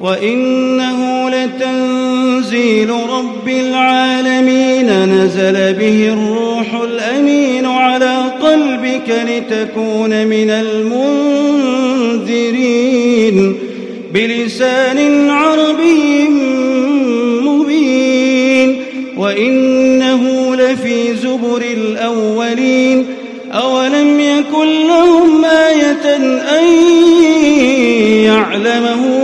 وإنه لتنزيل رب العالمين نزل به الروح الأمين على قلبك لتكون من المنذرين بلسان عربي مبين وإنه لفي زبر الأولين أولم يكن لهم آية أن يعلمه علماء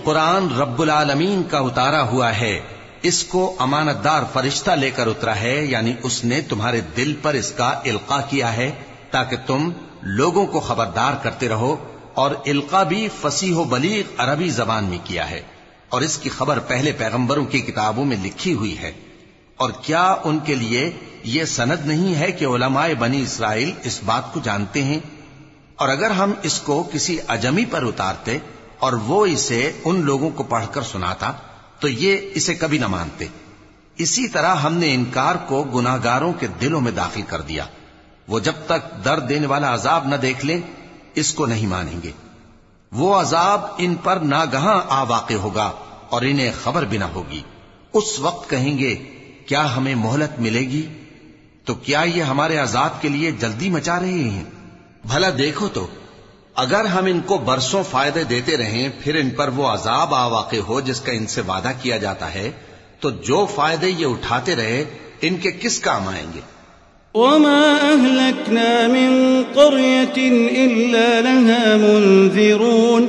یہ قرآن رب العالمین کا اتارا ہوا ہے۔ اس کو امانت دار فرشتہ لے کر اترا ہے یعنی اس نے تمہارے دل پر اس کا القا کیا ہے تاکہ تم لوگوں کو خبردار کرتے رہو اور القا بھی فصیح و بلیغ عربی زبان میں کیا ہے۔ اور اس کی خبر پہلے پیغمبروں کی کتابوں میں لکھی ہوئی ہے۔ اور کیا ان کے لیے یہ سند نہیں ہے کہ علماء بنی اسرائیل اس بات کو جانتے ہیں؟ اور اگر ہم اس کو کسی اجمی پر اتارتے اور وہ اسے ان لوگوں کو پڑھ کر سناتا، تو یہ اسے کبھی نہ مانتے۔ اسی طرح ہم نے انکار کو گناہگاروں کے دلوں میں داخل کر دیا۔ وہ جب تک درد دینے والا عذاب نہ دیکھ لیں اس کو نہیں مانیں گے۔ وہ عذاب ان پر ناگہاں آ واقع ہوگا اور انہیں خبر بھی نہ ہوگی۔ اس وقت کہیں گے، کیا ہمیں مہلت ملے گی؟ تو کیا یہ ہمارے عذاب کے لیے جلدی مچا رہے ہیں؟ بھلا دیکھو تو۔ اگر ہم ان کو برسوں فائدے دیتے رہیں، پھر ان پر وہ عذاب آ واقع ہو جس کا ان سے وعدہ کیا جاتا ہے، تو جو فائدے یہ اٹھاتے رہے، ان کے کس کام آئیں گے؟ وما أهلكنا من قرية إلا لها منذرون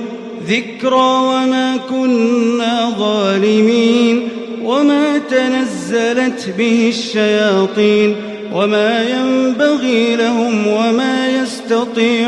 ذكرى وما كنا ظالمين وما تنزلت به الشياطين وما ينبغي لهم وما يستطيعون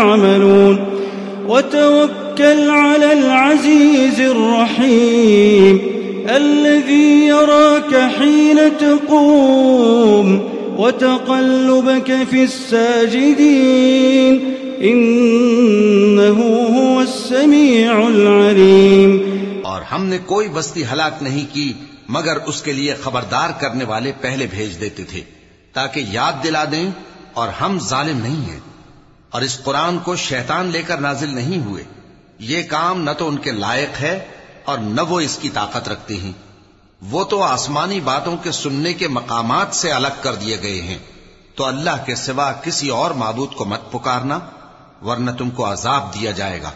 مما تعملون وتوكل على العزيز الرحيم الذي يراك حين تقوم وتقلبك في الساجدين. إنه هو السميع العليم. اور ہم نے کوئی بستی ہلاک نہیں کی، مگر اس کے لیے خبردار کرنے والے پہلے بھیج دیتے تھے، تاکہ یاد دلا دیں اور ہم ظالم نہیں ہیں۔ اور اس قرآن کو شیطان لے کر نازل نہیں ہوئے۔ یہ کام نہ تو ان کے لائق ہے اور نہ وہ اس کی طاقت رکھتے ہیں۔ وہ تو آسمانی باتوں کے سننے کے مقامات سے الگ کر دیے گئے ہیں۔ تو اللہ کے سوا کسی اور معبود کو مت پکارنا، ورنہ تم کو عذاب دیا جائے گا۔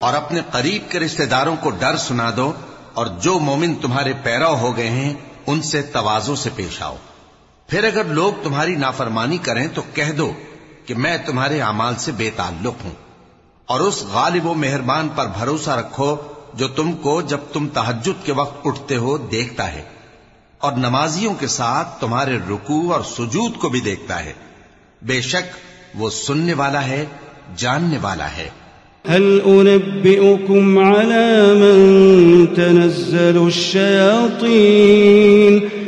اور اپنے قریب کے رشتہ داروں کو ڈر سنا دو اور جو مومن تمہارے پیرو ہو گئے ہیں، ان سے توازوں سے پیش آؤ۔ پھر اگر لوگ تمہاری نافرمانی کریں تو کہہ دو کہ میں تمہارے اعمال سے بے تعلق ہوں اور اس غالب و مہربان پر بھروسہ رکھو جو تم کو جب تم تحجد کے وقت اٹھتے ہو دیکھتا ہے اور نمازیوں کے ساتھ تمہارے رکوع اور سجود کو بھی دیکھتا ہے۔ بے شک وہ سننے والا ہے، جاننے والا ہے۔ هل أنبئكم على من تنزل الشياطين؟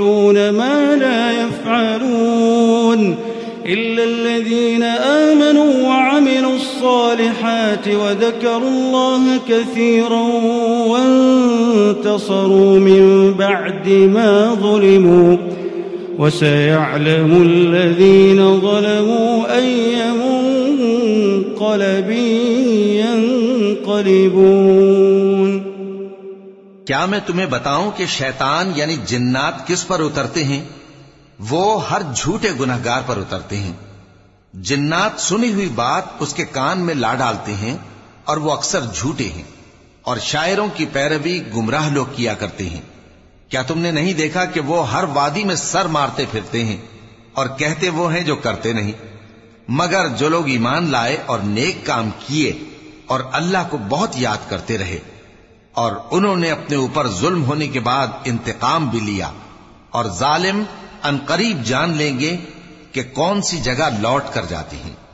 الصالحات وذكروا الله كثيرا وانتصروا من بعد ما ظلموا وسيعلم الذين ظلموا أي منقلب ينقلبون کیا میں تمہیں بتاؤں کہ شیطان یعنی جنات کس پر اترتے ہیں؟ وہ ہر جھوٹے گناہگار پر اترتے ہیں۔ جنات سنی ہوئی بات اس کے کان میں لا ڈالتے ہیں اور وہ اکثر جھوٹے ہیں اور شاعروں کی پیروی گمراہ لوگ کیا کرتے ہیں۔ کیا تم نے نہیں دیکھا کہ وہ ہر وادی میں سر مارتے پھرتے ہیں اور کہتے وہ ہیں جو کرتے نہیں؟ مگر جو لوگ ایمان لائے اور نیک کام کیے اور اللہ کو بہت یاد کرتے رہے اور انہوں نے اپنے اوپر ظلم ہونے کے بعد انتقام بھی لیا اور ظالم ان قریب جان لیں گے کہ کون سی جگہ لوٹ کر جاتی ہیں۔